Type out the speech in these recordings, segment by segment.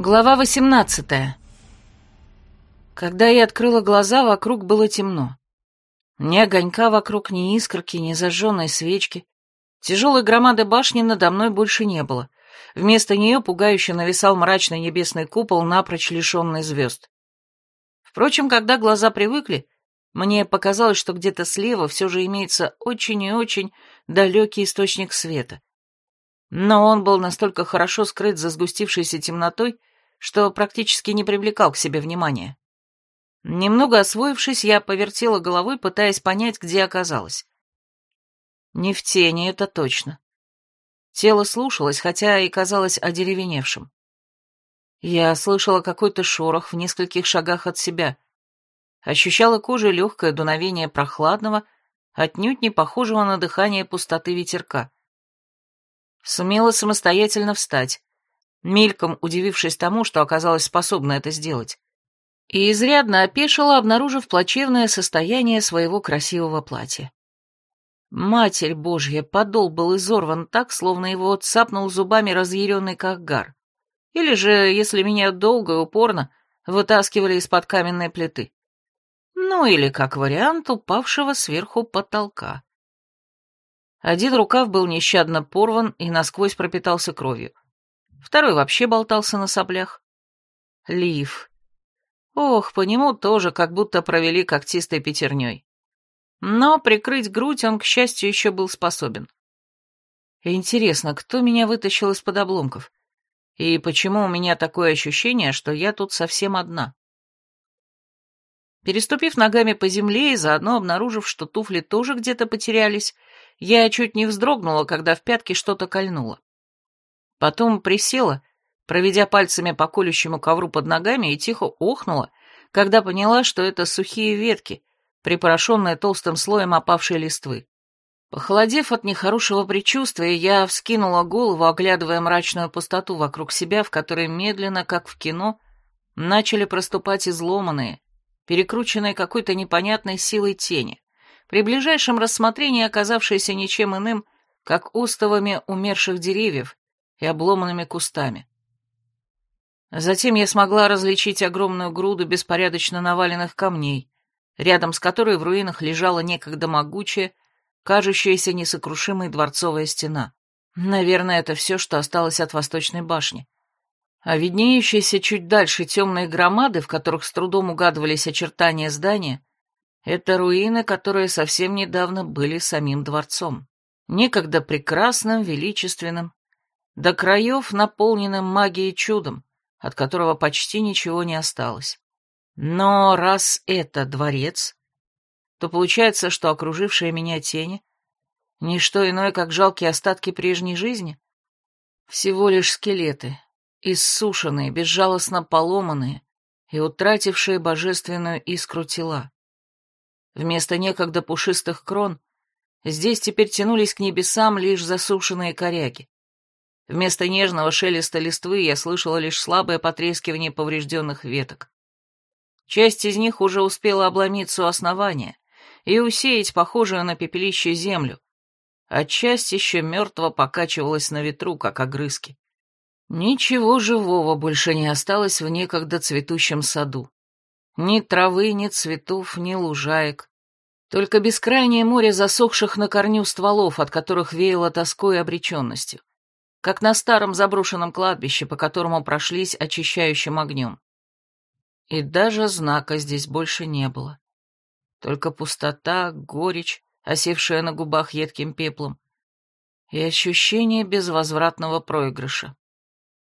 Глава 18 Когда я открыла глаза, вокруг было темно. Ни огонька вокруг, ни искорки, ни зажженной свечки. Тяжелой громады башни надо мной больше не было. Вместо нее пугающе нависал мрачный небесный купол, напрочь лишенный звезд. Впрочем, когда глаза привыкли, мне показалось, что где-то слева все же имеется очень и очень далекий источник света. Но он был настолько хорошо скрыт за сгустившейся темнотой, что практически не привлекал к себе внимания. Немного освоившись, я повертела головой, пытаясь понять, где оказалась. Не в тени, это точно. Тело слушалось, хотя и казалось одеревеневшим. Я слышала какой-то шорох в нескольких шагах от себя. Ощущала кожей легкое дуновение прохладного, отнюдь не похожего на дыхание пустоты ветерка. Сумела самостоятельно встать, мельком удивившись тому, что оказалась способна это сделать, и изрядно опешила, обнаружив плачевное состояние своего красивого платья. Матерь Божья, подол был изорван так, словно его цапнул зубами разъяренный кахгар. Или же, если меня долго и упорно, вытаскивали из-под каменной плиты. Ну или, как вариант, упавшего сверху потолка. Один рукав был нещадно порван и насквозь пропитался кровью второй вообще болтался на соплях. Лив. Ох, по нему тоже как будто провели когтистой пятерней. Но прикрыть грудь он, к счастью, еще был способен. Интересно, кто меня вытащил из-под обломков? И почему у меня такое ощущение, что я тут совсем одна? Переступив ногами по земле и заодно обнаружив, что туфли тоже где-то потерялись, я чуть не вздрогнула, когда в пятки что-то кольнуло. Потом присела, проведя пальцами по колющему ковру под ногами, и тихо охнула, когда поняла, что это сухие ветки, припорошенные толстым слоем опавшей листвы. Похолодев от нехорошего предчувствия, я вскинула голову, оглядывая мрачную пустоту вокруг себя, в которой медленно, как в кино, начали проступать изломанные, перекрученные какой-то непонятной силой тени, при ближайшем рассмотрении оказавшиеся ничем иным, как остовами умерших деревьев, и обломанными кустами. Затем я смогла различить огромную груду беспорядочно наваленных камней, рядом с которой в руинах лежала некогда могучая, кажущаяся несокрушимой дворцовая стена. Наверное, это все, что осталось от восточной башни. А виднеющиеся чуть дальше темные громады, в которых с трудом угадывались очертания здания, это руины, которые совсем недавно были самим дворцом. Некогда прекрасным, величественным, до краев наполненным магией чудом, от которого почти ничего не осталось. Но раз это дворец, то получается, что окружившие меня тени — ничто иное, как жалкие остатки прежней жизни. Всего лишь скелеты, иссушенные, безжалостно поломанные и утратившие божественную искру тела. Вместо некогда пушистых крон здесь теперь тянулись к небесам лишь засушенные коряги. Вместо нежного шелеста листвы я слышала лишь слабое потрескивание поврежденных веток. Часть из них уже успела обломиться у основания и усеять похожую на пепелище землю, а часть еще мертво покачивалась на ветру, как огрызки. Ничего живого больше не осталось в некогда цветущем саду. Ни травы, ни цветов, ни лужаек. Только бескрайнее море засохших на корню стволов, от которых веяло тоской и обреченностью как на старом заброшенном кладбище, по которому прошлись очищающим огнем. И даже знака здесь больше не было. Только пустота, горечь, осевшая на губах едким пеплом, и ощущение безвозвратного проигрыша.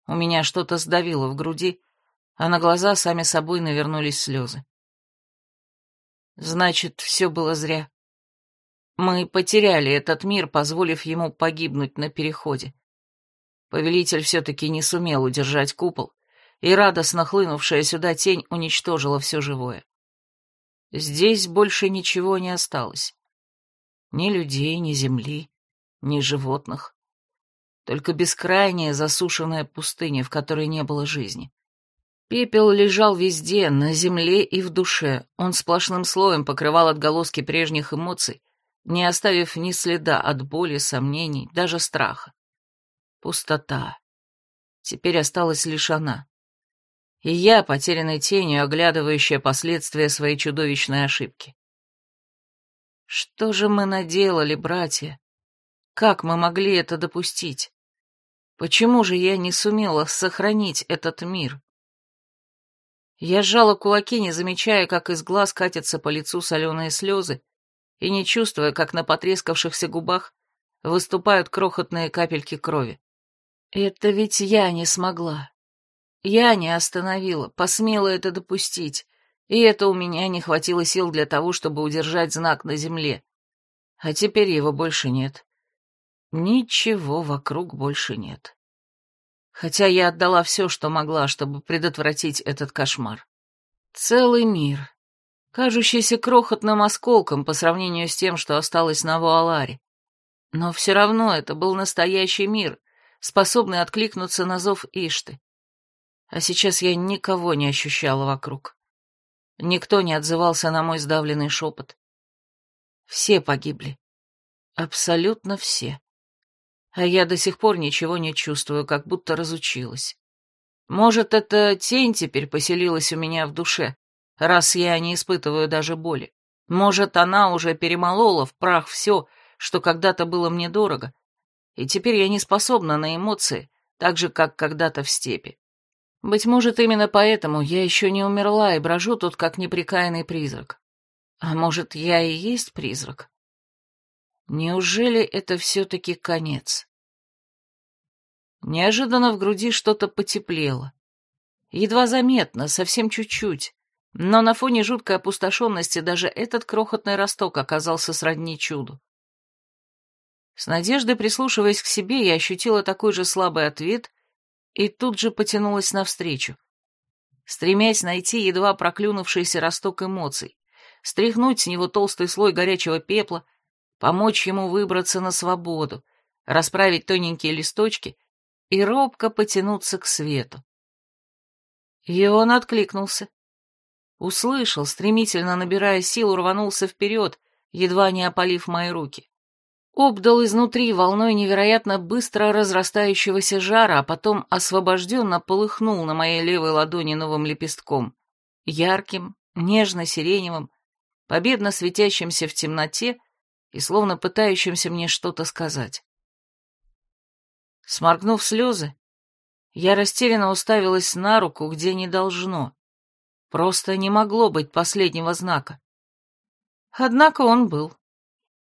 У меня что-то сдавило в груди, а на глаза сами собой навернулись слезы. Значит, все было зря. Мы потеряли этот мир, позволив ему погибнуть на переходе. Повелитель все-таки не сумел удержать купол, и радостно хлынувшая сюда тень уничтожила все живое. Здесь больше ничего не осталось. Ни людей, ни земли, ни животных. Только бескрайняя засушенная пустыня, в которой не было жизни. Пепел лежал везде, на земле и в душе. Он сплошным слоем покрывал отголоски прежних эмоций, не оставив ни следа от боли, сомнений, даже страха. Пустота. Теперь осталась лишь она. И я, потерянной тенью, оглядывающая последствия своей чудовищной ошибки. Что же мы наделали, братья? Как мы могли это допустить? Почему же я не сумела сохранить этот мир? Я сжала кулаки, не замечая, как из глаз катятся по лицу соленые слезы, и не чувствуя, как на потрескавшихся губах выступают крохотные капельки крови. Это ведь я не смогла. Я не остановила, посмела это допустить, и это у меня не хватило сил для того, чтобы удержать знак на земле. А теперь его больше нет. Ничего вокруг больше нет. Хотя я отдала все, что могла, чтобы предотвратить этот кошмар. Целый мир, кажущийся крохотным осколком по сравнению с тем, что осталось на Вуаларе. Но все равно это был настоящий мир, способный откликнуться на зов Ишты. А сейчас я никого не ощущала вокруг. Никто не отзывался на мой сдавленный шепот. Все погибли. Абсолютно все а я до сих пор ничего не чувствую, как будто разучилась. Может, эта тень теперь поселилась у меня в душе, раз я не испытываю даже боли. Может, она уже перемолола в прах все, что когда-то было мне дорого, и теперь я не способна на эмоции, так же, как когда-то в степи. Быть может, именно поэтому я еще не умерла и брожу тут, как неприкаянный призрак. А может, я и есть призрак? Неужели это все-таки конец? Неожиданно в груди что-то потеплело. Едва заметно, совсем чуть-чуть, но на фоне жуткой опустошенности даже этот крохотный росток оказался сродни чуду. С надеждой прислушиваясь к себе, я ощутила такой же слабый ответ и тут же потянулась навстречу, стремясь найти едва проклюнувшийся росток эмоций, стряхнуть с него толстый слой горячего пепла, помочь ему выбраться на свободу, расправить тоненькие листочки и робко потянуться к свету. И он откликнулся. Услышал, стремительно набирая силу, рванулся вперед, едва не опалив мои руки. Обдал изнутри волной невероятно быстро разрастающегося жара, а потом освобожденно полыхнул на моей левой ладони новым лепестком, ярким, нежно-сиреневым, победно светящимся в темноте и словно пытающимся мне что-то сказать. Сморгнув слезы, я растерянно уставилась на руку, где не должно. Просто не могло быть последнего знака. Однако он был.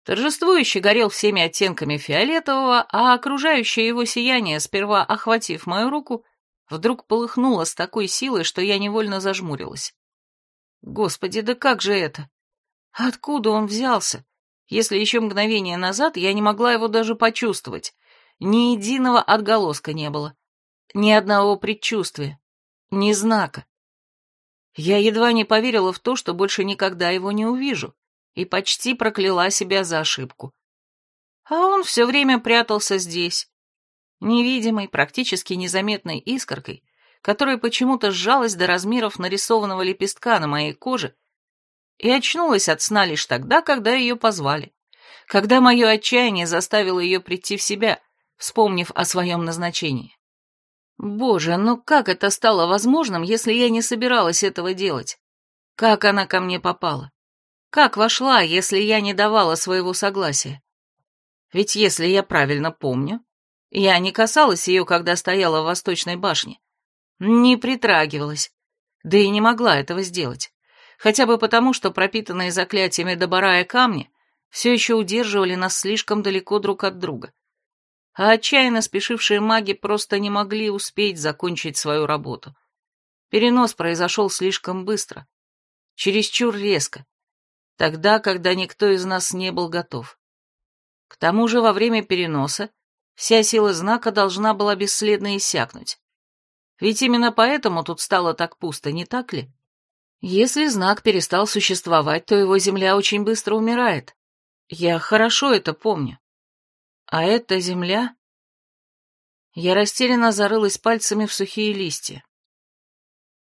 Торжествующе горел всеми оттенками фиолетового, а окружающее его сияние, сперва охватив мою руку, вдруг полыхнуло с такой силой, что я невольно зажмурилась. Господи, да как же это? Откуда он взялся? если еще мгновение назад я не могла его даже почувствовать. Ни единого отголоска не было, ни одного предчувствия, ни знака. Я едва не поверила в то, что больше никогда его не увижу, и почти прокляла себя за ошибку. А он все время прятался здесь, невидимой, практически незаметной искоркой, которая почему-то сжалась до размеров нарисованного лепестка на моей коже и очнулась от сна лишь тогда, когда ее позвали, когда мое отчаяние заставило ее прийти в себя, вспомнив о своем назначении. Боже, ну как это стало возможным, если я не собиралась этого делать? Как она ко мне попала? Как вошла, если я не давала своего согласия? Ведь если я правильно помню, я не касалась ее, когда стояла в восточной башне, не притрагивалась, да и не могла этого сделать хотя бы потому, что пропитанные заклятиями Добарая камни все еще удерживали нас слишком далеко друг от друга. А отчаянно спешившие маги просто не могли успеть закончить свою работу. Перенос произошел слишком быстро, чересчур резко, тогда, когда никто из нас не был готов. К тому же во время переноса вся сила знака должна была бесследно иссякнуть. Ведь именно поэтому тут стало так пусто, не так ли? Если знак перестал существовать, то его земля очень быстро умирает. Я хорошо это помню. А эта земля... Я растерянно зарылась пальцами в сухие листья.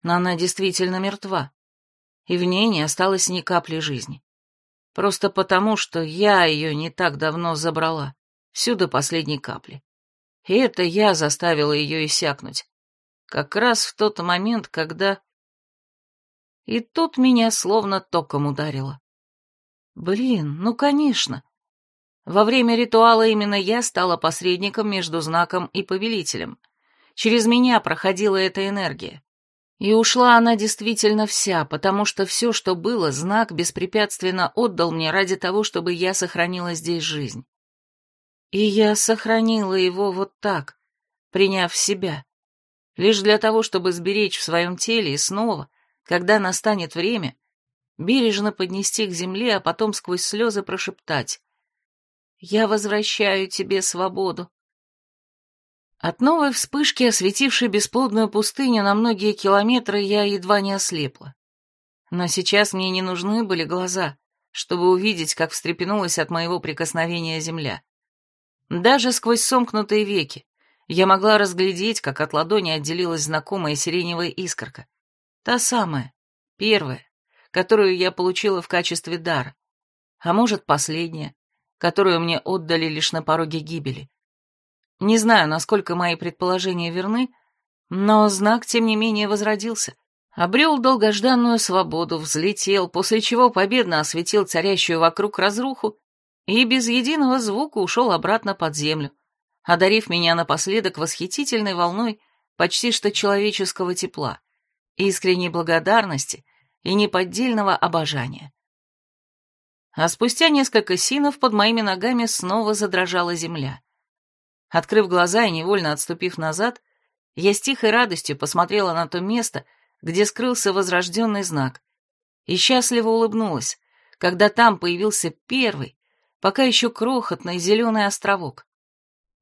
Но она действительно мертва, и в ней не осталось ни капли жизни. Просто потому, что я ее не так давно забрала, всю до последней капли. И это я заставила ее иссякнуть. Как раз в тот момент, когда... И тут меня словно током ударило. Блин, ну конечно. Во время ритуала именно я стала посредником между знаком и повелителем. Через меня проходила эта энергия. И ушла она действительно вся, потому что все, что было, знак беспрепятственно отдал мне ради того, чтобы я сохранила здесь жизнь. И я сохранила его вот так, приняв себя, лишь для того, чтобы сберечь в своем теле и снова, когда настанет время, бережно поднести к земле, а потом сквозь слезы прошептать «Я возвращаю тебе свободу». От новой вспышки, осветившей бесплодную пустыню на многие километры, я едва не ослепла. Но сейчас мне не нужны были глаза, чтобы увидеть, как встрепенулась от моего прикосновения земля. Даже сквозь сомкнутые веки я могла разглядеть, как от ладони отделилась знакомая сиреневая искорка. Та самая, первая, которую я получила в качестве дара. А может, последняя, которую мне отдали лишь на пороге гибели. Не знаю, насколько мои предположения верны, но знак, тем не менее, возродился. Обрел долгожданную свободу, взлетел, после чего победно осветил царящую вокруг разруху и без единого звука ушел обратно под землю, одарив меня напоследок восхитительной волной почти что человеческого тепла, искренней благодарности и неподдельного обожания. А спустя несколько синов под моими ногами снова задрожала земля. Открыв глаза и невольно отступив назад, я с тихой радостью посмотрела на то место, где скрылся возрожденный знак, и счастливо улыбнулась, когда там появился первый, пока еще крохотный зеленый островок.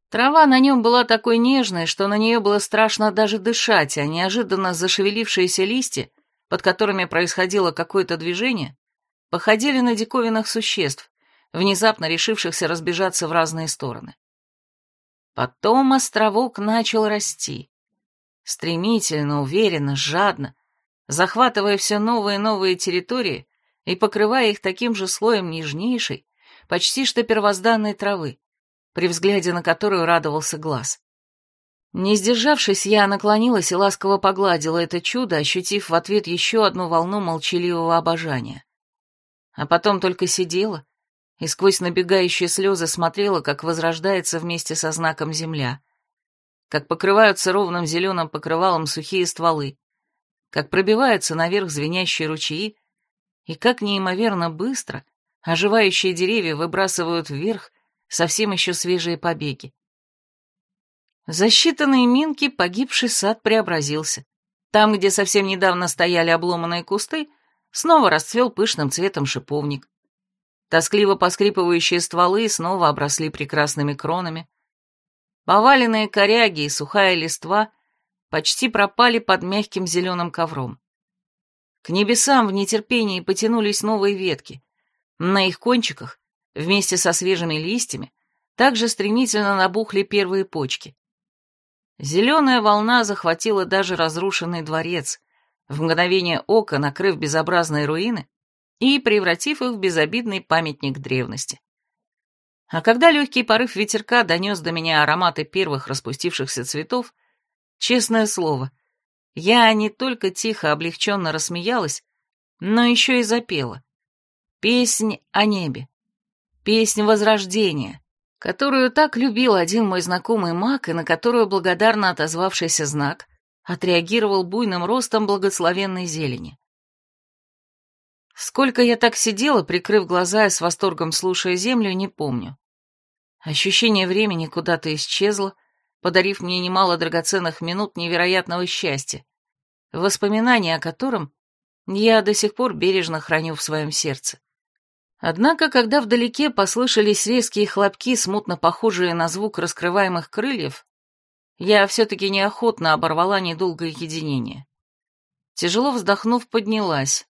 Трава на нем была такой нежной, что на нее было страшно даже дышать, а неожиданно зашевелившиеся листья, под которыми происходило какое-то движение, походили на диковинных существ, внезапно решившихся разбежаться в разные стороны. Потом островок начал расти. Стремительно, уверенно, жадно, захватывая все новые и новые территории и покрывая их таким же слоем нежнейшей, почти что первозданной травы, при взгляде на которую радовался глаз. Не сдержавшись, я наклонилась и ласково погладила это чудо, ощутив в ответ еще одну волну молчаливого обожания. А потом только сидела, и сквозь набегающие слезы смотрела, как возрождается вместе со знаком земля, как покрываются ровным зеленым покрывалом сухие стволы, как пробиваются наверх звенящие ручьи, и как неимоверно быстро оживающие деревья выбрасывают вверх совсем еще свежие побеги. За считанные минки погибший сад преобразился. Там, где совсем недавно стояли обломанные кусты, снова расцвел пышным цветом шиповник. Тоскливо поскрипывающие стволы снова обросли прекрасными кронами. Поваленные коряги и сухая листва почти пропали под мягким зеленым ковром. К небесам в нетерпении потянулись новые ветки. На их кончиках, вместе со свежими листьями, также стремительно набухли первые почки. Зеленая волна захватила даже разрушенный дворец, в мгновение ока накрыв безобразные руины и превратив их в безобидный памятник древности. А когда легкий порыв ветерка донес до меня ароматы первых распустившихся цветов, честное слово, я не только тихо облегченно рассмеялась, но еще и запела. Песнь о небе. Песнь возрождения, которую так любил один мой знакомый маг и на которую благодарно отозвавшийся знак отреагировал буйным ростом благословенной зелени. Сколько я так сидела, прикрыв глаза и с восторгом слушая землю, не помню. Ощущение времени куда-то исчезло, подарив мне немало драгоценных минут невероятного счастья, воспоминания о котором я до сих пор бережно храню в своем сердце. Однако, когда вдалеке послышались резкие хлопки, смутно похожие на звук раскрываемых крыльев, я все-таки неохотно оборвала недолгое единение. Тяжело вздохнув, поднялась,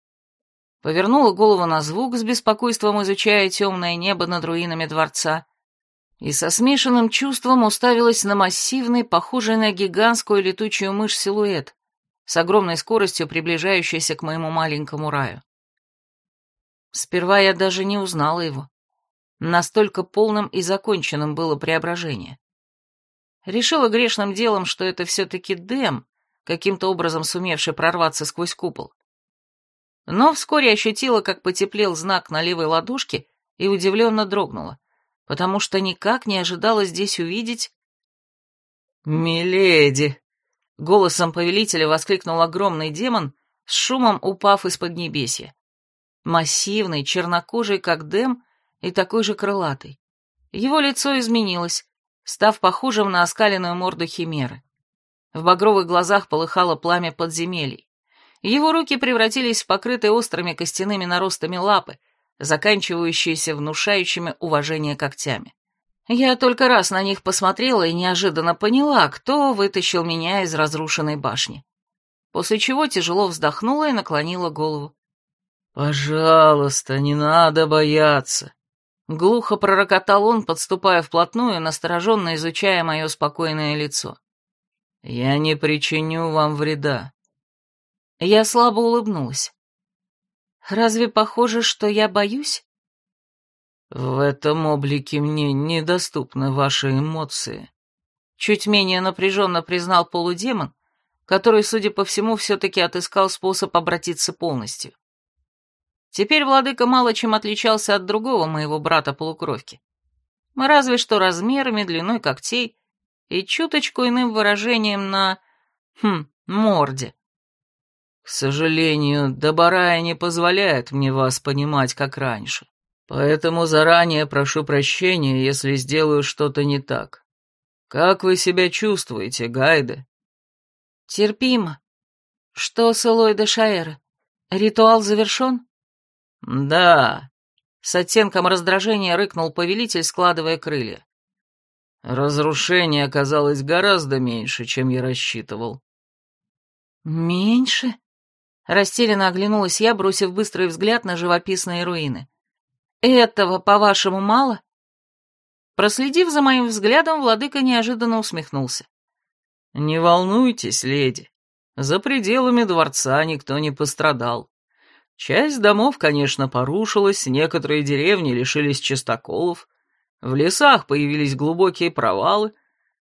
повернула голову на звук, с беспокойством изучая темное небо над руинами дворца, и со смешанным чувством уставилась на массивный, похожий на гигантскую летучую мышь силуэт, с огромной скоростью приближающийся к моему маленькому раю. Сперва я даже не узнала его. Настолько полным и законченным было преображение. Решила грешным делом, что это все-таки Дэм, каким-то образом сумевший прорваться сквозь купол. Но вскоре ощутила, как потеплел знак на левой ладошке и удивленно дрогнула, потому что никак не ожидала здесь увидеть... «Миледи!» — голосом повелителя воскликнул огромный демон, с шумом упав из-под небесья. Массивный, чернокожий, как дем, и такой же крылатый. Его лицо изменилось, став похожим на оскаленную морду химеры. В багровых глазах полыхало пламя подземелий. Его руки превратились в покрытые острыми костяными наростами лапы, заканчивающиеся внушающими уважение когтями. Я только раз на них посмотрела и неожиданно поняла, кто вытащил меня из разрушенной башни. После чего тяжело вздохнула и наклонила голову. «Пожалуйста, не надо бояться», — глухо пророкотал он, подступая вплотную, настороженно изучая мое спокойное лицо. «Я не причиню вам вреда». Я слабо улыбнулась. «Разве похоже, что я боюсь?» «В этом облике мне недоступны ваши эмоции», — чуть менее напряженно признал полудемон, который, судя по всему, все-таки отыскал способ обратиться полностью. Теперь владыка мало чем отличался от другого моего брата-полукровки. Разве что размерами, длиной когтей и чуточку иным выражением на... хм, морде. К сожалению, Добарая не позволяет мне вас понимать, как раньше. Поэтому заранее прошу прощения, если сделаю что-то не так. Как вы себя чувствуете, Гайде? Терпимо. Что с Элой де Шаэра? Ритуал завершен? Да. С оттенком раздражения рыкнул повелитель, складывая крылья. Разрушение оказалось гораздо меньше, чем я рассчитывал. Меньше? Растерянно оглянулась я, бросив быстрый взгляд на живописные руины. «Этого, по-вашему, мало?» Проследив за моим взглядом, владыка неожиданно усмехнулся. «Не волнуйтесь, леди. За пределами дворца никто не пострадал. Часть домов, конечно, порушилась, некоторые деревни лишились чистоколов, в лесах появились глубокие провалы,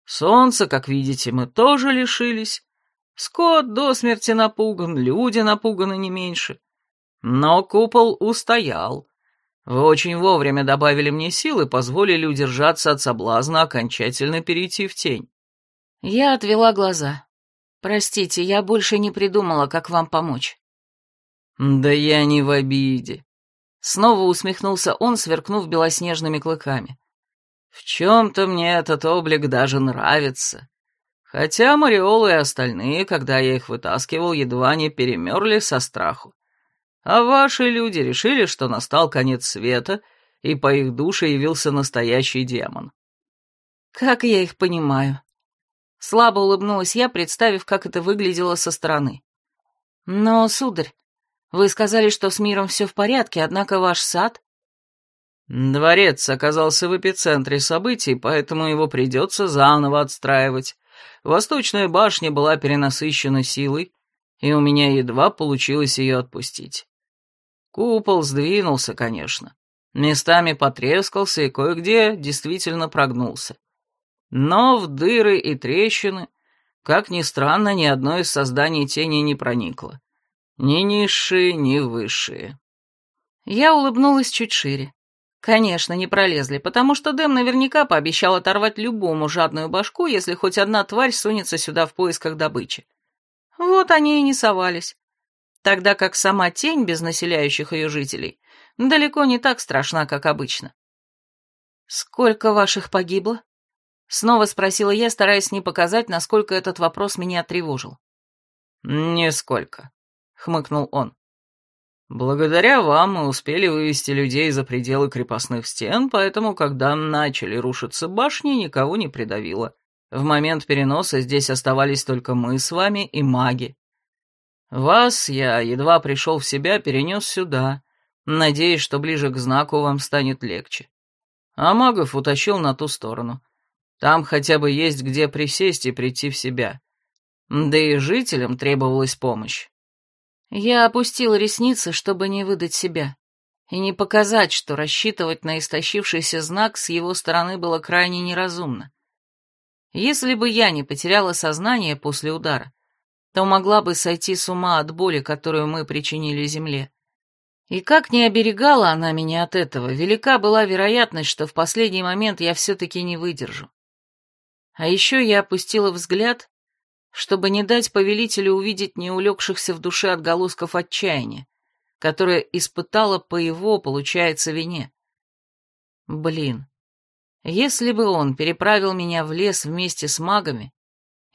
солнца, как видите, мы тоже лишились, скот до смерти напуган, люди напуганы не меньше. Но купол устоял, вы очень вовремя добавили мне сил и позволили удержаться от соблазна окончательно перейти в тень. Я отвела глаза. Простите, я больше не придумала, как вам помочь. Да я не в обиде. Снова усмехнулся он, сверкнув белоснежными клыками. В чем-то мне этот облик даже нравится. Хотя Мариол и остальные, когда я их вытаскивал, едва не перемерли со страху. А ваши люди решили, что настал конец света, и по их душе явился настоящий демон. Как я их понимаю? Слабо улыбнулась я, представив, как это выглядело со стороны. Но, сударь, вы сказали, что с миром все в порядке, однако ваш сад... Дворец оказался в эпицентре событий, поэтому его придется заново отстраивать. Восточная башня была перенасыщена силой, и у меня едва получилось ее отпустить. Купол сдвинулся, конечно. Местами потрескался и кое-где действительно прогнулся. Но в дыры и трещины, как ни странно, ни одно из созданий тени не проникло. Ни низшие, ни высшие. Я улыбнулась чуть шире. Конечно, не пролезли, потому что Дэм наверняка пообещал оторвать любому жадную башку, если хоть одна тварь сунется сюда в поисках добычи. Вот они и не совались тогда как сама тень без населяющих ее жителей далеко не так страшна, как обычно. «Сколько ваших погибло?» Снова спросила я, стараясь не показать, насколько этот вопрос меня тревожил. «Нисколько», — хмыкнул он. «Благодаря вам мы успели вывести людей за пределы крепостных стен, поэтому, когда начали рушиться башни, никого не придавило. В момент переноса здесь оставались только мы с вами и маги. Вас я, едва пришел в себя, перенес сюда, надеясь, что ближе к знаку вам станет легче. А магов утащил на ту сторону. Там хотя бы есть где присесть и прийти в себя. Да и жителям требовалась помощь. Я опустил ресницы, чтобы не выдать себя, и не показать, что рассчитывать на истощившийся знак с его стороны было крайне неразумно. Если бы я не потеряла сознание после удара, то могла бы сойти с ума от боли, которую мы причинили земле. И как не оберегала она меня от этого, велика была вероятность, что в последний момент я все-таки не выдержу. А еще я опустила взгляд, чтобы не дать повелителю увидеть неулегшихся в душе отголосков отчаяния, которое испытала по его, получается, вине. Блин, если бы он переправил меня в лес вместе с магами,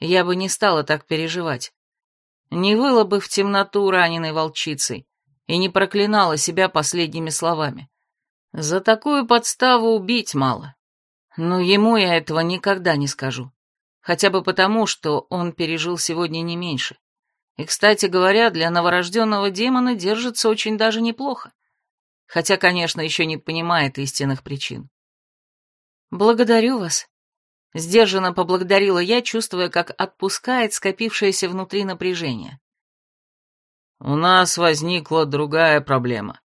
я бы не стала так переживать. Не выла бы в темноту раненой волчицей и не проклинала себя последними словами. За такую подставу убить мало. Но ему я этого никогда не скажу. Хотя бы потому, что он пережил сегодня не меньше. И, кстати говоря, для новорожденного демона держится очень даже неплохо. Хотя, конечно, еще не понимает истинных причин. «Благодарю вас», — сдержанно поблагодарила я, чувствуя, как отпускает скопившееся внутри напряжение. «У нас возникла другая проблема».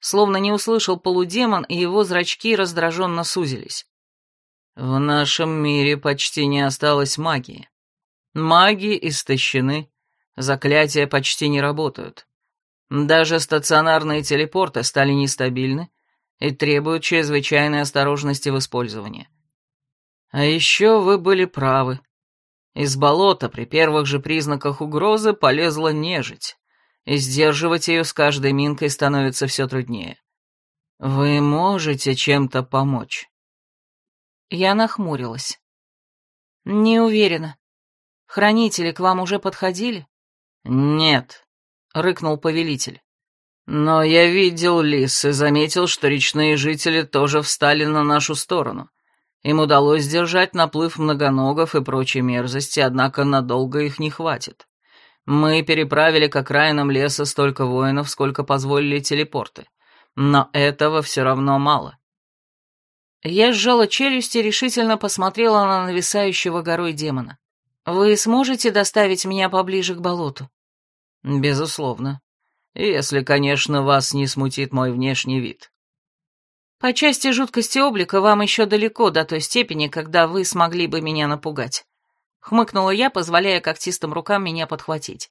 Словно не услышал полудемон, и его зрачки раздраженно сузились. В нашем мире почти не осталось магии. Маги истощены, заклятия почти не работают. Даже стационарные телепорты стали нестабильны и требуют чрезвычайной осторожности в использовании. А еще вы были правы. Из болота при первых же признаках угрозы полезла нежить, и сдерживать ее с каждой минкой становится все труднее. Вы можете чем-то помочь. Я нахмурилась. «Не уверена. Хранители к вам уже подходили?» «Нет», — рыкнул повелитель. «Но я видел лис и заметил, что речные жители тоже встали на нашу сторону. Им удалось сдержать наплыв многоногов и прочей мерзости, однако надолго их не хватит. Мы переправили к окраинам леса столько воинов, сколько позволили телепорты. Но этого все равно мало. Я сжала челюсти и решительно посмотрела на нависающего горой демона. «Вы сможете доставить меня поближе к болоту?» «Безусловно. Если, конечно, вас не смутит мой внешний вид». «По части жуткости облика вам еще далеко до той степени, когда вы смогли бы меня напугать», — хмыкнула я, позволяя когтистым рукам меня подхватить.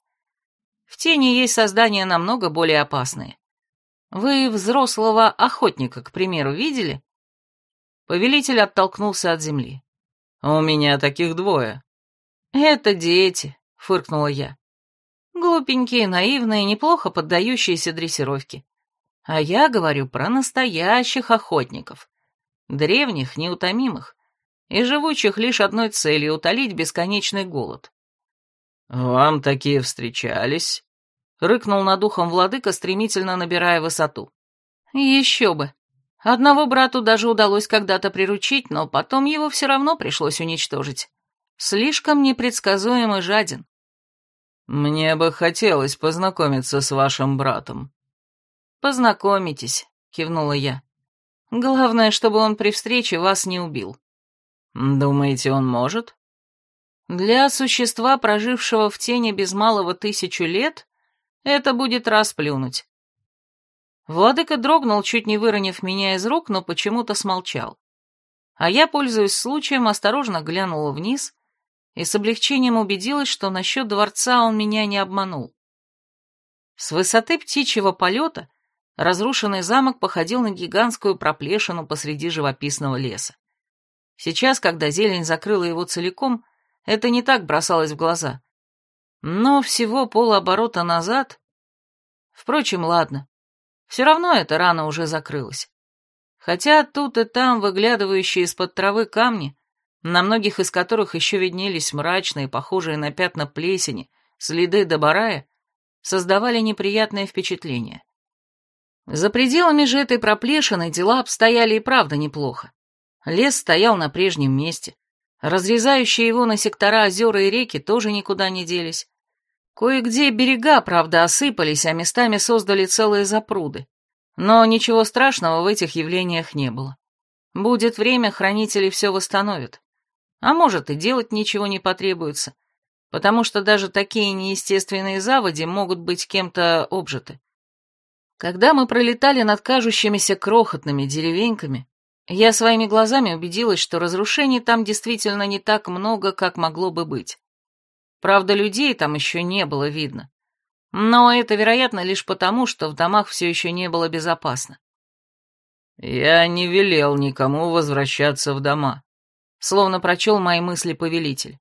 «В тени есть создания намного более опасные. Вы взрослого охотника, к примеру, видели?» Повелитель оттолкнулся от земли. «У меня таких двое». «Это дети», — фыркнула я. «Глупенькие, наивные, неплохо поддающиеся дрессировке. А я говорю про настоящих охотников. Древних, неутомимых, и живущих лишь одной целью — утолить бесконечный голод». «Вам такие встречались?» — рыкнул над ухом владыка, стремительно набирая высоту. «Еще бы. Одного брату даже удалось когда-то приручить, но потом его все равно пришлось уничтожить. Слишком непредсказуем и жаден. «Мне бы хотелось познакомиться с вашим братом». «Познакомитесь», — кивнула я. «Главное, чтобы он при встрече вас не убил». «Думаете, он может?» «Для существа, прожившего в тени без малого тысячу лет, это будет расплюнуть. Владыка дрогнул, чуть не выронив меня из рук, но почему-то смолчал. А я, пользуясь случаем, осторожно глянула вниз и с облегчением убедилась, что насчет дворца он меня не обманул. С высоты птичьего полета разрушенный замок походил на гигантскую проплешину посреди живописного леса. Сейчас, когда зелень закрыла его целиком, это не так бросалось в глаза. Но всего полуоборота назад... Впрочем, ладно. Все равно эта рана уже закрылась. Хотя тут и там выглядывающие из-под травы камни, на многих из которых еще виднелись мрачные, похожие на пятна плесени, следы добарая, создавали неприятное впечатление. За пределами же этой проплешины дела обстояли и правда неплохо. Лес стоял на прежнем месте. Разрезающие его на сектора озера и реки тоже никуда не делись. Кое-где берега, правда, осыпались, а местами создали целые запруды. Но ничего страшного в этих явлениях не было. Будет время, хранители все восстановят. А может, и делать ничего не потребуется, потому что даже такие неестественные заводи могут быть кем-то обжиты. Когда мы пролетали над кажущимися крохотными деревеньками, я своими глазами убедилась, что разрушений там действительно не так много, как могло бы быть. Правда, людей там еще не было видно. Но это, вероятно, лишь потому, что в домах все еще не было безопасно. «Я не велел никому возвращаться в дома», — словно прочел мои мысли повелитель.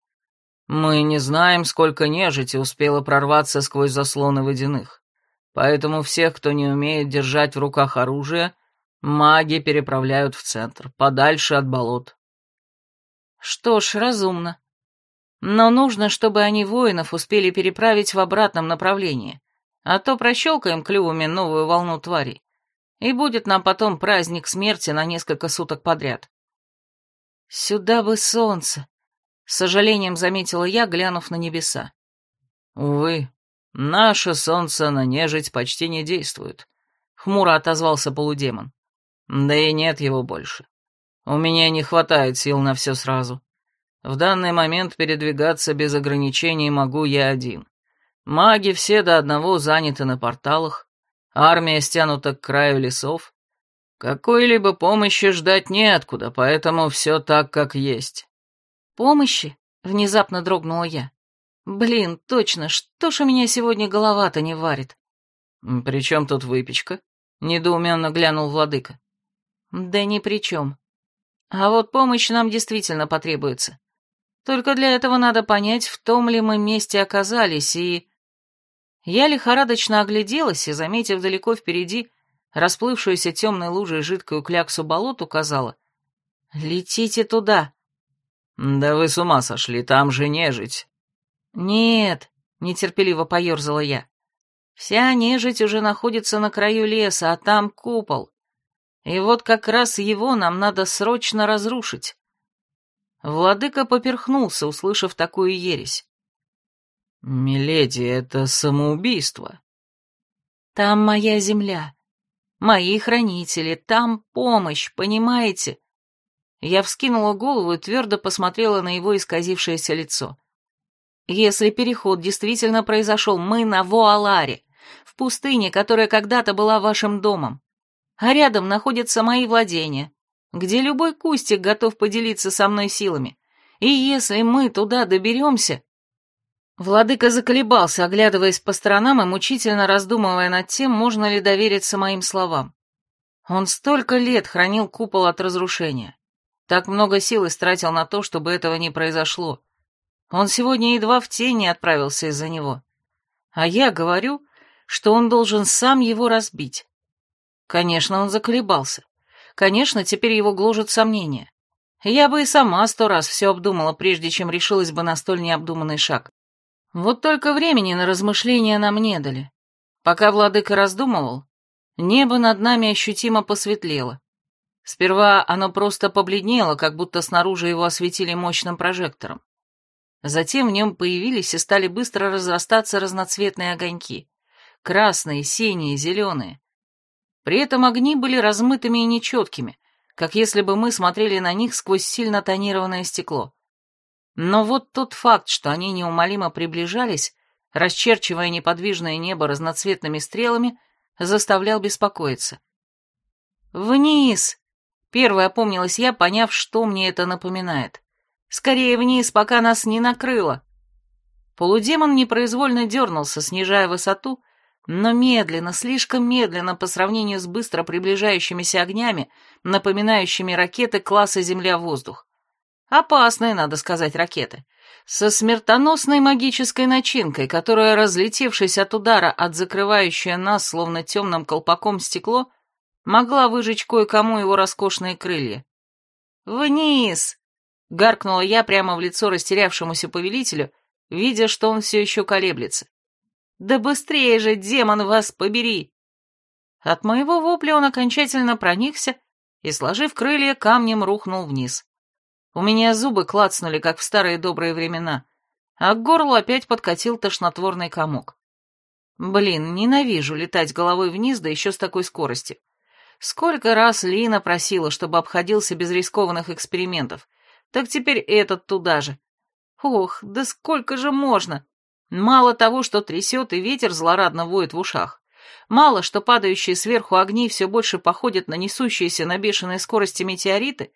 «Мы не знаем, сколько нежити успело прорваться сквозь заслоны водяных, поэтому всех, кто не умеет держать в руках оружие, маги переправляют в центр, подальше от болот». «Что ж, разумно. Но нужно, чтобы они воинов успели переправить в обратном направлении, а то прощелкаем клювами новую волну тварей и будет нам потом праздник смерти на несколько суток подряд. Сюда бы солнце, с сожалением заметила я, глянув на небеса. Увы, наше солнце на нежить почти не действует, хмуро отозвался полудемон. Да и нет его больше. У меня не хватает сил на все сразу. В данный момент передвигаться без ограничений могу я один. Маги все до одного заняты на порталах, Армия стянута к краю лесов. Какой-либо помощи ждать неоткуда, поэтому все так, как есть. Помощи? Внезапно дрогнула я. Блин, точно, что ж у меня сегодня голова-то не варит? При чем тут выпечка? Недоуменно глянул владыка. Да ни при чем. А вот помощь нам действительно потребуется. Только для этого надо понять, в том ли мы месте оказались и... Я лихорадочно огляделась и, заметив далеко впереди расплывшуюся темной лужей жидкую кляксу болот, указала. «Летите туда!» «Да вы с ума сошли, там же нежить!» «Нет!» — нетерпеливо поерзала я. «Вся нежить уже находится на краю леса, а там купол. И вот как раз его нам надо срочно разрушить». Владыка поперхнулся, услышав такую ересь. «Миледи, это самоубийство». «Там моя земля, мои хранители, там помощь, понимаете?» Я вскинула голову и твердо посмотрела на его исказившееся лицо. «Если переход действительно произошел, мы на Вуаларе, в пустыне, которая когда-то была вашим домом, а рядом находятся мои владения, где любой кустик готов поделиться со мной силами, и если мы туда доберемся...» Владыка заколебался, оглядываясь по сторонам и мучительно раздумывая над тем, можно ли довериться моим словам. Он столько лет хранил купол от разрушения. Так много сил истратил на то, чтобы этого не произошло. Он сегодня едва в тени отправился из-за него. А я говорю, что он должен сам его разбить. Конечно, он заколебался. Конечно, теперь его гложет сомнения. Я бы и сама сто раз все обдумала, прежде чем решилась бы на столь необдуманный шаг. Вот только времени на размышления нам не дали. Пока владыка раздумывал, небо над нами ощутимо посветлело. Сперва оно просто побледнело, как будто снаружи его осветили мощным прожектором. Затем в нем появились и стали быстро разрастаться разноцветные огоньки. Красные, синие, зеленые. При этом огни были размытыми и нечеткими, как если бы мы смотрели на них сквозь сильно тонированное стекло. Но вот тот факт, что они неумолимо приближались, расчерчивая неподвижное небо разноцветными стрелами, заставлял беспокоиться. «Вниз!» — первая опомнилась я, поняв, что мне это напоминает. «Скорее вниз, пока нас не накрыло!» Полудемон непроизвольно дернулся, снижая высоту, но медленно, слишком медленно по сравнению с быстро приближающимися огнями, напоминающими ракеты класса Земля-воздух. Опасные, надо сказать, ракеты. Со смертоносной магической начинкой, которая, разлетевшись от удара от закрывающее нас словно темным колпаком стекло, могла выжечь кое-кому его роскошные крылья. «Вниз!» — гаркнула я прямо в лицо растерявшемуся повелителю, видя, что он все еще колеблется. «Да быстрее же, демон, вас побери!» От моего вопля он окончательно проникся и, сложив крылья, камнем рухнул вниз. У меня зубы клацнули, как в старые добрые времена, а к горлу опять подкатил тошнотворный комок. Блин, ненавижу летать головой вниз, да еще с такой скоростью. Сколько раз Лина просила, чтобы обходился без рискованных экспериментов, так теперь этот туда же. Ох, да сколько же можно? Мало того, что трясет и ветер злорадно воет в ушах. Мало, что падающие сверху огни все больше походят на несущиеся на бешеной скорости метеориты,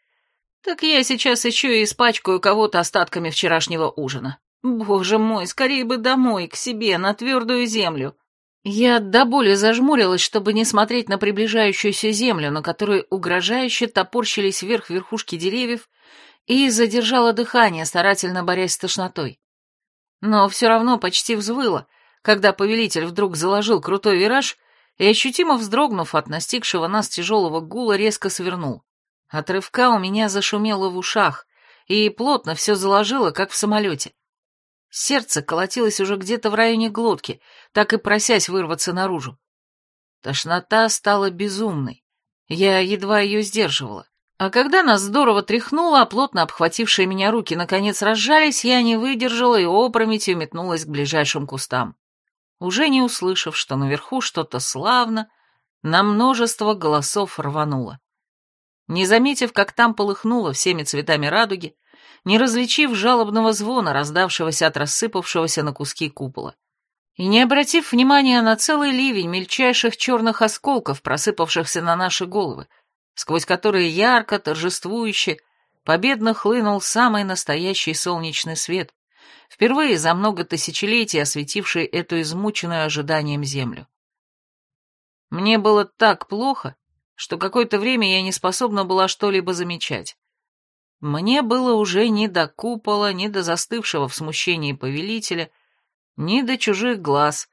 так я сейчас еще и испачкаю кого-то остатками вчерашнего ужина. Боже мой, скорее бы домой, к себе, на твердую землю. Я до боли зажмурилась, чтобы не смотреть на приближающуюся землю, на которой угрожающе топорщились вверх верхушки деревьев, и задержала дыхание, старательно борясь с тошнотой. Но все равно почти взвыла, когда повелитель вдруг заложил крутой вираж и, ощутимо вздрогнув от настигшего нас тяжелого гула, резко свернул. От рывка у меня зашумело в ушах, и плотно все заложило, как в самолете. Сердце колотилось уже где-то в районе глотки, так и просясь вырваться наружу. Тошнота стала безумной. Я едва ее сдерживала. А когда нас здорово тряхнуло, а плотно обхватившие меня руки наконец разжались, я не выдержала и опрометью метнулась к ближайшим кустам. Уже не услышав, что наверху что-то славно, на множество голосов рвануло. Не заметив, как там полыхнуло всеми цветами радуги, не различив жалобного звона, раздавшегося от рассыпавшегося на куски купола, и не обратив внимания на целый ливень мельчайших черных осколков, просыпавшихся на наши головы, сквозь которые ярко, торжествующе, победно хлынул самый настоящий солнечный свет, впервые за много тысячелетий осветивший эту измученную ожиданием землю. Мне было так плохо, что какое-то время я не способна была что-либо замечать. Мне было уже ни до купола, ни до застывшего в смущении повелителя, ни до чужих глаз,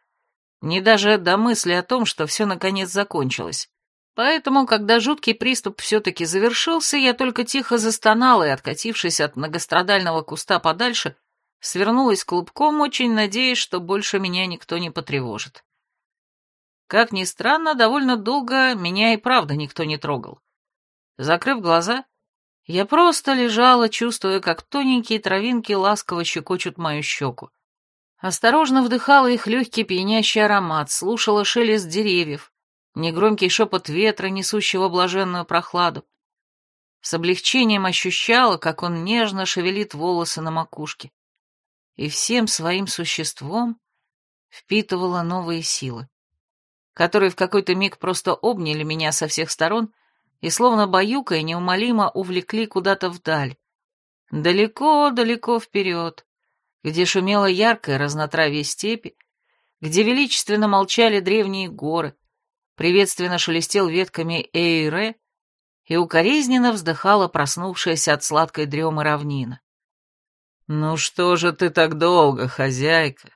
ни даже до мысли о том, что все наконец закончилось. Поэтому, когда жуткий приступ все-таки завершился, я только тихо застонала и, откатившись от многострадального куста подальше, свернулась клубком, очень надеясь, что больше меня никто не потревожит. Как ни странно, довольно долго меня и правда никто не трогал. Закрыв глаза, я просто лежала, чувствуя, как тоненькие травинки ласково щекочут мою щеку. Осторожно вдыхала их легкий пьянящий аромат, слушала шелест деревьев, негромкий шепот ветра, несущего блаженную прохладу. С облегчением ощущала, как он нежно шевелит волосы на макушке. И всем своим существом впитывала новые силы, которые в какой-то миг просто обняли меня со всех сторон и, словно баюкая, неумолимо увлекли куда-то вдаль. Далеко-далеко вперед, где шумела яркая разнотравье степи, где величественно молчали древние горы, приветственно шелестел ветками Эйре и укоризненно вздыхала проснувшаяся от сладкой дремы равнина. «Ну что же ты так долго, хозяйка?»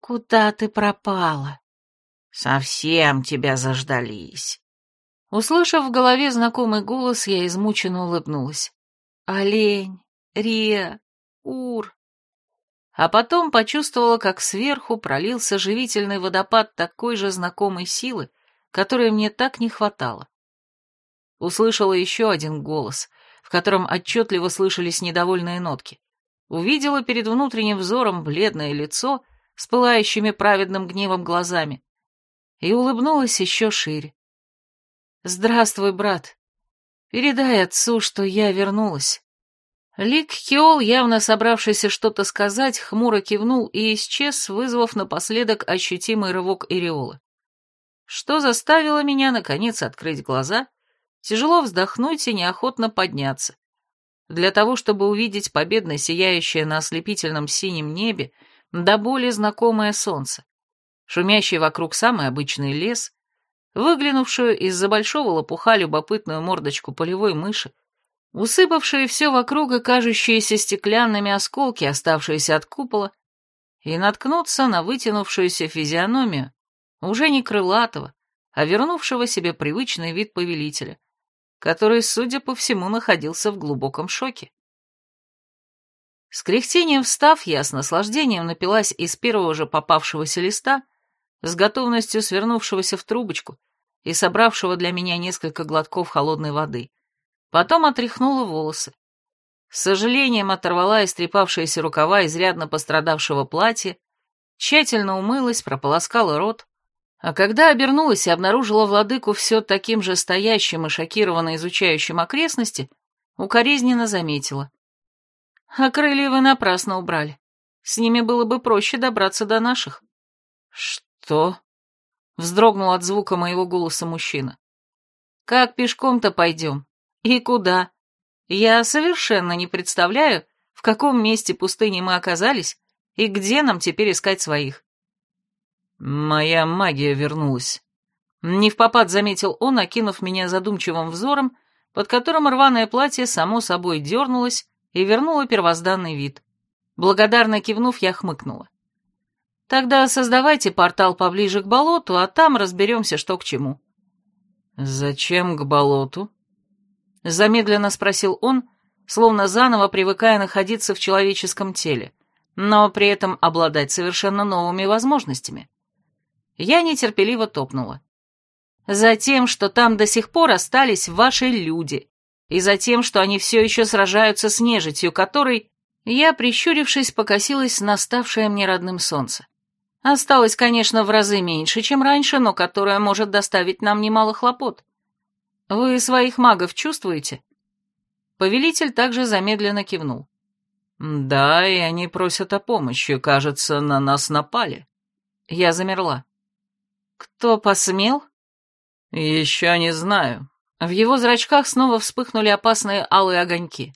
«Куда ты пропала?» «Совсем тебя заждались». Услышав в голове знакомый голос, я измученно улыбнулась. «Олень, Рия, Ур, а потом почувствовала, как сверху пролился живительный водопад такой же знакомой силы, которой мне так не хватало. Услышала еще один голос, в котором отчетливо слышались недовольные нотки. Увидела перед внутренним взором бледное лицо с пылающими праведным гневом глазами и улыбнулась еще шире. «Здравствуй, брат. Передай отцу, что я вернулась». Лик Хиол, явно собравшийся что-то сказать, хмуро кивнул и исчез, вызвав напоследок ощутимый рывок Иреолы. Что заставило меня, наконец, открыть глаза, тяжело вздохнуть и неохотно подняться. Для того, чтобы увидеть победно сияющее на ослепительном синем небе до боли знакомое солнце, шумящий вокруг самый обычный лес, выглянувшую из-за большого лопуха любопытную мордочку полевой мыши, усыпавшие все вокруг и кажущиеся стеклянными осколки, оставшиеся от купола, и наткнуться на вытянувшуюся физиономию уже не крылатого, а вернувшего себе привычный вид повелителя, который, судя по всему, находился в глубоком шоке. С кряхтением встав, я с наслаждением напилась из первого же попавшегося листа, с готовностью свернувшегося в трубочку и собравшего для меня несколько глотков холодной воды. Потом отряхнула волосы. С сожалением оторвала истрепавшиеся рукава изрядно пострадавшего платья, тщательно умылась, прополоскала рот, а когда обернулась и обнаружила владыку все таким же стоящим и шокированно изучающим окрестности, укоризненно заметила. А крылья вы напрасно убрали. С ними было бы проще добраться до наших. Что? Вздрогнул от звука моего голоса мужчина. Как пешком-то пойдем? И куда? Я совершенно не представляю, в каком месте пустыни мы оказались и где нам теперь искать своих. Моя магия вернулась. Не в попад заметил он, окинув меня задумчивым взором, под которым рваное платье само собой дернулось и вернуло первозданный вид. Благодарно кивнув, я хмыкнула. Тогда создавайте портал поближе к болоту, а там разберемся, что к чему. Зачем к болоту? Замедленно спросил он, словно заново привыкая находиться в человеческом теле, но при этом обладать совершенно новыми возможностями. Я нетерпеливо топнула. Затем, что там до сих пор остались ваши люди, и затем, что они все еще сражаются с нежитью, которой, я, прищурившись, покосилась на ставшее мне родным солнце. Осталось, конечно, в разы меньше, чем раньше, но которое может доставить нам немало хлопот. Вы своих магов чувствуете? Повелитель также замедленно кивнул. Да, и они просят о помощи, кажется, на нас напали. Я замерла. Кто посмел? Еще не знаю. В его зрачках снова вспыхнули опасные алые огоньки.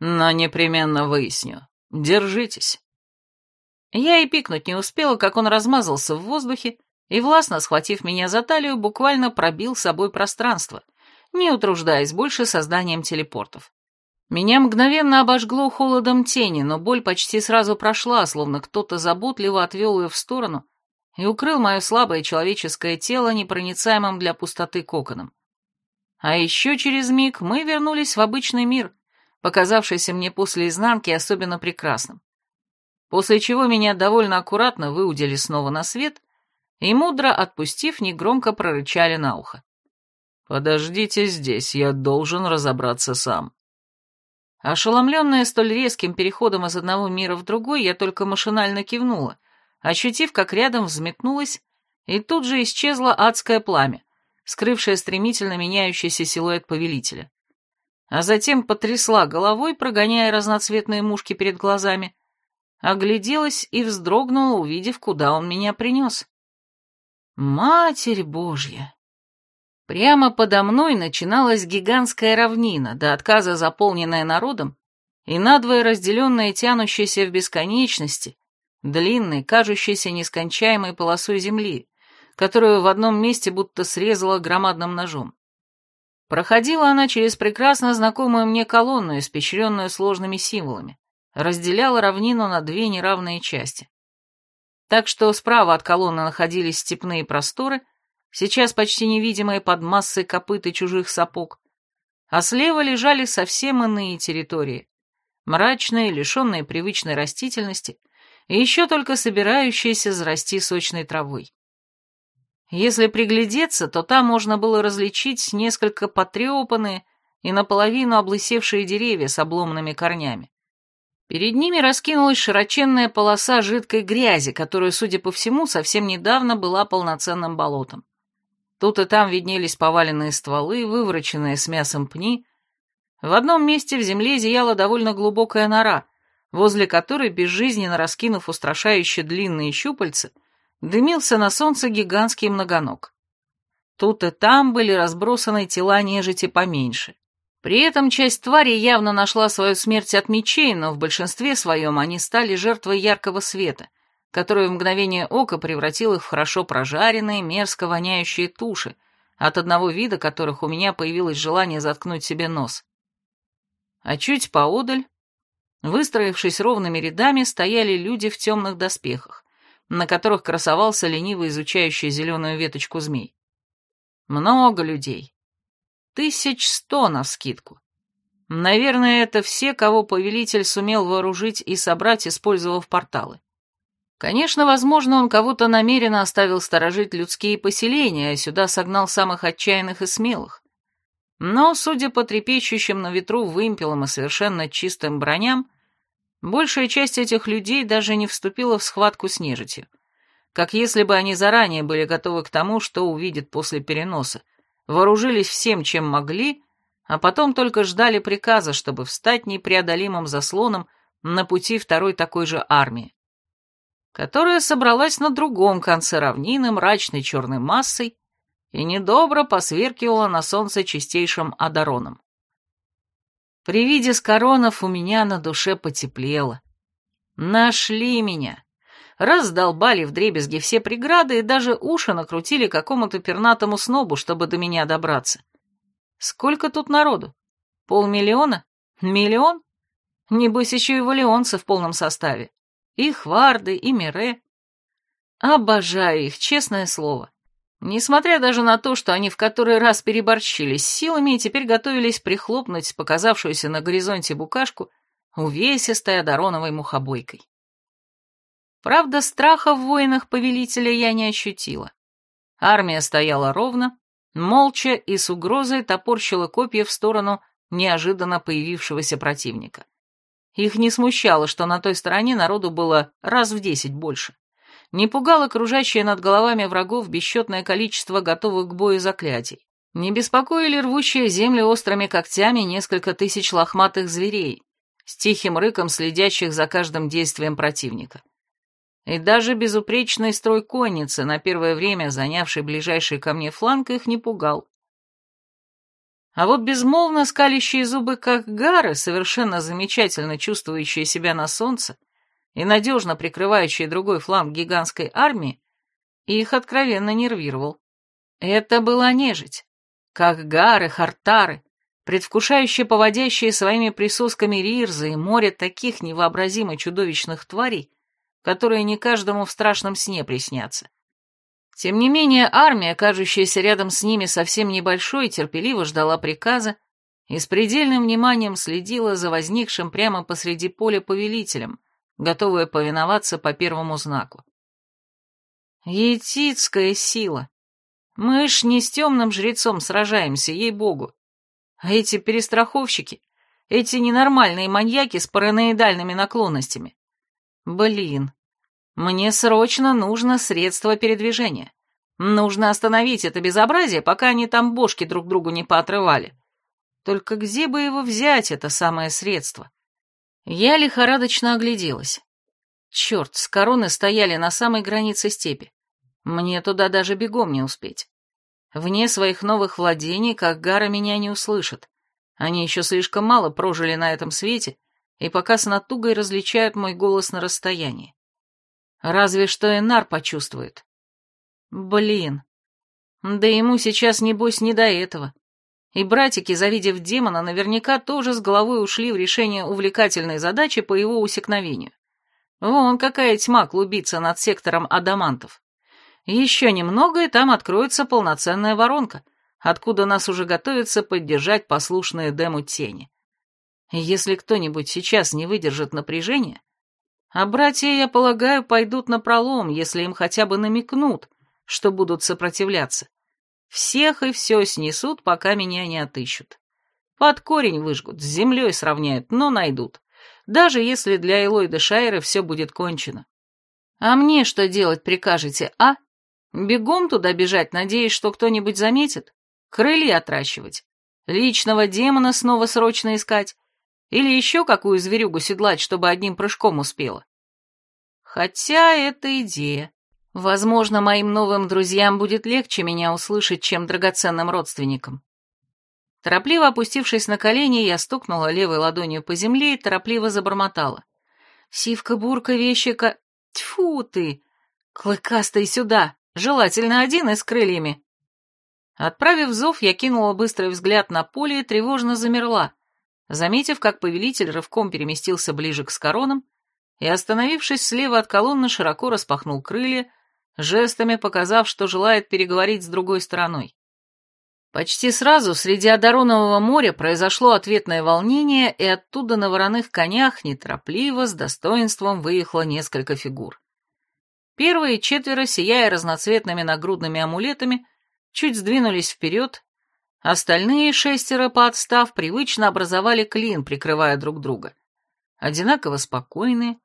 Но непременно выясню. Держитесь. Я и пикнуть не успела, как он размазался в воздухе и, властно схватив меня за талию, буквально пробил собой пространство, не утруждаясь больше созданием телепортов. Меня мгновенно обожгло холодом тени, но боль почти сразу прошла, словно кто-то заботливо отвел ее в сторону и укрыл мое слабое человеческое тело непроницаемым для пустоты коконом. А еще через миг мы вернулись в обычный мир, показавшийся мне после изнанки особенно прекрасным. После чего меня довольно аккуратно выудили снова на свет и, мудро отпустив, негромко прорычали на ухо. «Подождите здесь, я должен разобраться сам». Ошеломленная столь резким переходом из одного мира в другой, я только машинально кивнула, ощутив, как рядом взметнулось, и тут же исчезло адское пламя, скрывшее стремительно меняющийся силуэт повелителя. А затем потрясла головой, прогоняя разноцветные мушки перед глазами, огляделась и вздрогнула, увидев, куда он меня принес. Матерь Божья! Прямо подо мной начиналась гигантская равнина, до отказа заполненная народом, и надвое разделенная тянущаяся в бесконечности, длинной, кажущейся нескончаемой полосой земли, которую в одном месте будто срезала громадным ножом. Проходила она через прекрасно знакомую мне колонну, испещренную сложными символами, разделяла равнину на две неравные части. Так что справа от колонны находились степные просторы, сейчас почти невидимые под массой копыт и чужих сапог, а слева лежали совсем иные территории, мрачные, лишенные привычной растительности — и еще только собирающиеся зарасти сочной травой. Если приглядеться, то там можно было различить несколько потрепанные и наполовину облысевшие деревья с обломанными корнями. Перед ними раскинулась широченная полоса жидкой грязи, которая, судя по всему, совсем недавно была полноценным болотом. Тут и там виднелись поваленные стволы, вывороченные с мясом пни. В одном месте в земле зияла довольно глубокая нора, возле которой, безжизненно раскинув устрашающе длинные щупальца, дымился на солнце гигантский многоног. Тут и там были разбросаны тела нежити поменьше. При этом часть твари явно нашла свою смерть от мечей, но в большинстве своем они стали жертвой яркого света, который в мгновение ока превратил их в хорошо прожаренные, мерзко воняющие туши, от одного вида которых у меня появилось желание заткнуть себе нос. А чуть поодаль, Выстроившись ровными рядами, стояли люди в темных доспехах, на которых красовался лениво изучающий зеленую веточку змей. Много людей. Тысяч сто навскидку. Наверное, это все, кого повелитель сумел вооружить и собрать, использовав порталы. Конечно, возможно, он кого-то намеренно оставил сторожить людские поселения, а сюда согнал самых отчаянных и смелых. Но, судя по трепещущим на ветру вымпелам и совершенно чистым броням, большая часть этих людей даже не вступила в схватку с нежитью. Как если бы они заранее были готовы к тому, что увидят после переноса, вооружились всем, чем могли, а потом только ждали приказа, чтобы встать непреодолимым заслоном на пути второй такой же армии, которая собралась на другом конце равнины мрачной черной массой и недобро посверкивала на солнце чистейшим одароном. При виде скоронов у меня на душе потеплело. Нашли меня. Раздолбали вдребезги все преграды и даже уши накрутили какому-то пернатому снобу, чтобы до меня добраться. Сколько тут народу? Полмиллиона? Миллион? Небось, еще и валионцы в полном составе. И Хварды, и Мире. Обожаю их, честное слово. Несмотря даже на то, что они в который раз переборщили силами и теперь готовились прихлопнуть показавшуюся на горизонте букашку увесистой одароновой мухобойкой. Правда, страха в воинах повелителя я не ощутила. Армия стояла ровно, молча и с угрозой топорщила копья в сторону неожиданно появившегося противника. Их не смущало, что на той стороне народу было раз в десять больше не пугало кружащее над головами врагов бесчетное количество готовых к бою заклятий. Не беспокоили рвущие земли острыми когтями несколько тысяч лохматых зверей, с тихим рыком следящих за каждым действием противника. И даже безупречный строй конницы, на первое время занявший ближайший ко мне фланг, их не пугал. А вот безмолвно скалящие зубы как гары, совершенно замечательно чувствующие себя на солнце, и надежно прикрывающий другой фланг гигантской армии, их откровенно нервировал. Это была нежить, как гары, хартары, предвкушающие поводящие своими присосками рирзы и море таких невообразимо чудовищных тварей, которые не каждому в страшном сне приснятся. Тем не менее, армия, кажущаяся рядом с ними совсем небольшой, терпеливо ждала приказа и с предельным вниманием следила за возникшим прямо посреди поля повелителем — готовая повиноваться по первому знаку. Етицкая сила. Мы ж не с темным жрецом сражаемся, ей-богу. А эти перестраховщики, эти ненормальные маньяки с параноидальными наклонностями. Блин, мне срочно нужно средство передвижения. Нужно остановить это безобразие, пока они там бошки друг другу не поотрывали. Только где бы его взять, это самое средство? Я лихорадочно огляделась. Черт, с короны стояли на самой границе степи. Мне туда даже бегом не успеть. Вне своих новых владений, как Гара меня не услышат. Они еще слишком мало прожили на этом свете, и пока с натугой различают мой голос на расстоянии. Разве что Энар почувствует. Блин. Да ему сейчас, небось, не до этого. И братики, завидев демона, наверняка тоже с головой ушли в решение увлекательной задачи по его усекновению. Вон какая тьма клубится над сектором адамантов. Еще немного, и там откроется полноценная воронка, откуда нас уже готовятся поддержать послушные дему тени. Если кто-нибудь сейчас не выдержит напряжения, а братья, я полагаю, пойдут на пролом, если им хотя бы намекнут, что будут сопротивляться. Всех и все снесут, пока меня не отыщут. Под корень выжгут, с землей сравняют, но найдут. Даже если для Элойда Шайры все будет кончено. А мне что делать прикажете, а? Бегом туда бежать, надеясь, что кто-нибудь заметит? Крылья отращивать? Личного демона снова срочно искать? Или еще какую зверюгу седлать, чтобы одним прыжком успела? Хотя это идея. Возможно, моим новым друзьям будет легче меня услышать, чем драгоценным родственникам. Торопливо опустившись на колени, я стукнула левой ладонью по земле и торопливо забормотала. «Сивка-бурка, вещика... Тьфу ты! Клыкастый сюда! Желательно один и с крыльями!» Отправив зов, я кинула быстрый взгляд на поле и тревожно замерла, заметив, как повелитель рывком переместился ближе к скоронам и, остановившись слева от колонны, широко распахнул крылья, жестами показав, что желает переговорить с другой стороной. Почти сразу среди Одаронового моря произошло ответное волнение, и оттуда на вороных конях неторопливо, с достоинством выехало несколько фигур. Первые четверо, сияя разноцветными нагрудными амулетами, чуть сдвинулись вперед, остальные шестеро, подстав, привычно образовали клин, прикрывая друг друга. Одинаково спокойные,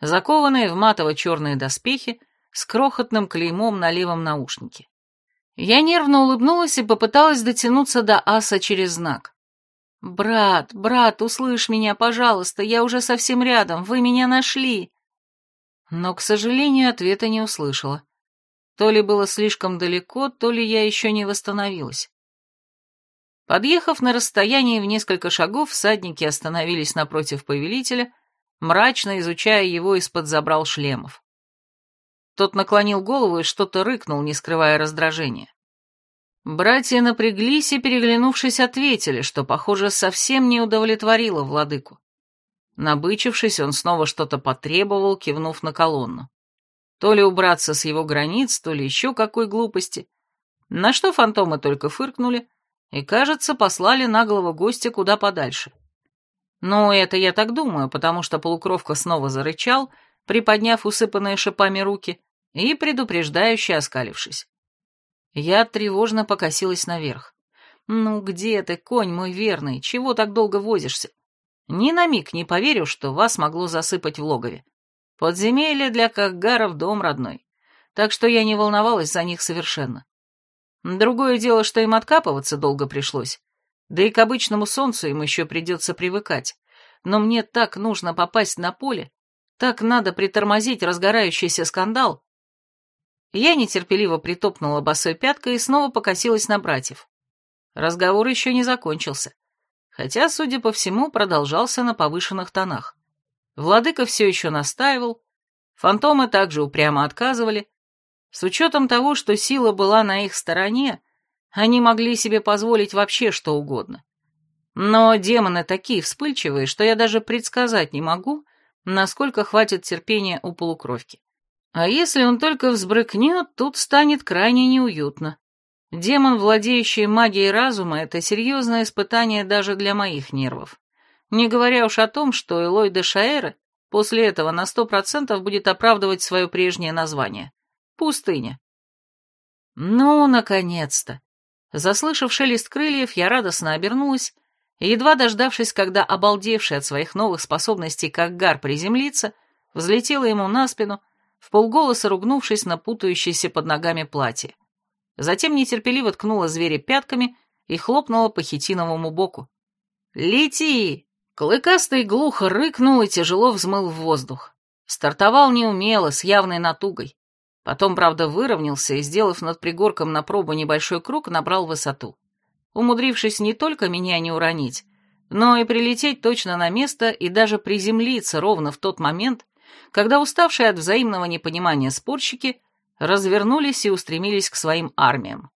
закованные в матово-черные доспехи, с крохотным клеймом на левом наушнике. Я нервно улыбнулась и попыталась дотянуться до аса через знак. «Брат, брат, услышь меня, пожалуйста, я уже совсем рядом, вы меня нашли!» Но, к сожалению, ответа не услышала. То ли было слишком далеко, то ли я еще не восстановилась. Подъехав на расстоянии в несколько шагов, всадники остановились напротив повелителя, мрачно изучая его из-под забрал шлемов. Тот наклонил голову и что-то рыкнул, не скрывая раздражения. Братья напряглись и, переглянувшись, ответили, что, похоже, совсем не удовлетворило владыку. Набычившись, он снова что-то потребовал, кивнув на колонну. То ли убраться с его границ, то ли еще какой глупости. На что фантомы только фыркнули и, кажется, послали наглого гостя куда подальше. Ну, это я так думаю, потому что полукровка снова зарычал, приподняв усыпанные шипами руки и предупреждающе оскалившись. Я тревожно покосилась наверх. «Ну где ты, конь мой верный? Чего так долго возишься? Ни на миг не поверю, что вас могло засыпать в логове. Подземелье для Каггаров дом родной, так что я не волновалась за них совершенно. Другое дело, что им откапываться долго пришлось, да и к обычному солнцу им еще придется привыкать. Но мне так нужно попасть на поле, так надо притормозить разгорающийся скандал, я нетерпеливо притопнула босой пяткой и снова покосилась на братьев. Разговор еще не закончился, хотя, судя по всему, продолжался на повышенных тонах. Владыка все еще настаивал, фантомы также упрямо отказывали. С учетом того, что сила была на их стороне, они могли себе позволить вообще что угодно. Но демоны такие вспыльчивые, что я даже предсказать не могу, насколько хватит терпения у полукровки. А если он только взбрыкнет, тут станет крайне неуютно. Демон, владеющий магией разума, это серьезное испытание даже для моих нервов. Не говоря уж о том, что Элой де Шаэра после этого на сто процентов будет оправдывать свое прежнее название. Пустыня. Ну, наконец-то. Заслышав шелест крыльев, я радостно обернулась, едва дождавшись, когда обалдевший от своих новых способностей как гар приземлится, взлетела ему на спину в полголоса ругнувшись на путающееся под ногами платье. Затем нетерпеливо ткнула зверя пятками и хлопнула по хитиновому боку. «Лети!» Клыкастый глухо рыкнул и тяжело взмыл в воздух. Стартовал неумело, с явной натугой. Потом, правда, выровнялся и, сделав над пригорком на пробу небольшой круг, набрал высоту. Умудрившись не только меня не уронить, но и прилететь точно на место и даже приземлиться ровно в тот момент, когда уставшие от взаимного непонимания спорщики развернулись и устремились к своим армиям.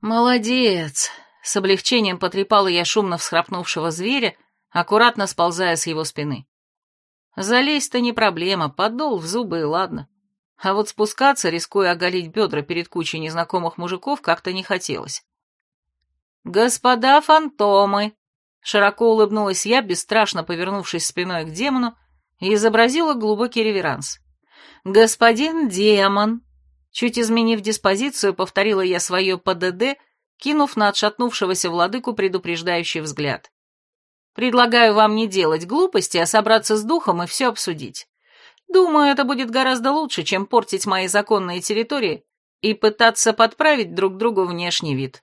«Молодец!» — с облегчением потрепала я шумно всхрапнувшего зверя, аккуратно сползая с его спины. Залезть-то не проблема, подол в зубы и ладно. А вот спускаться, рискуя оголить бедра перед кучей незнакомых мужиков, как-то не хотелось. «Господа фантомы!» Широко улыбнулась я, бесстрашно повернувшись спиной к демону и изобразила глубокий реверанс. «Господин демон!» Чуть изменив диспозицию, повторила я свое ПДД, кинув на отшатнувшегося владыку предупреждающий взгляд. «Предлагаю вам не делать глупости, а собраться с духом и все обсудить. Думаю, это будет гораздо лучше, чем портить мои законные территории и пытаться подправить друг другу внешний вид».